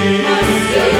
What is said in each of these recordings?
see.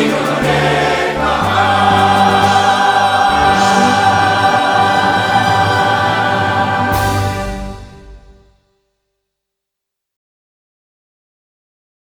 Api kemerdekaan